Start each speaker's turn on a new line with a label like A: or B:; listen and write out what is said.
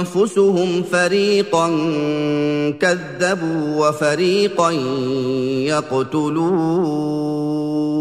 A: أنفسهم فريقا كذبوا وفريقا يقتلون.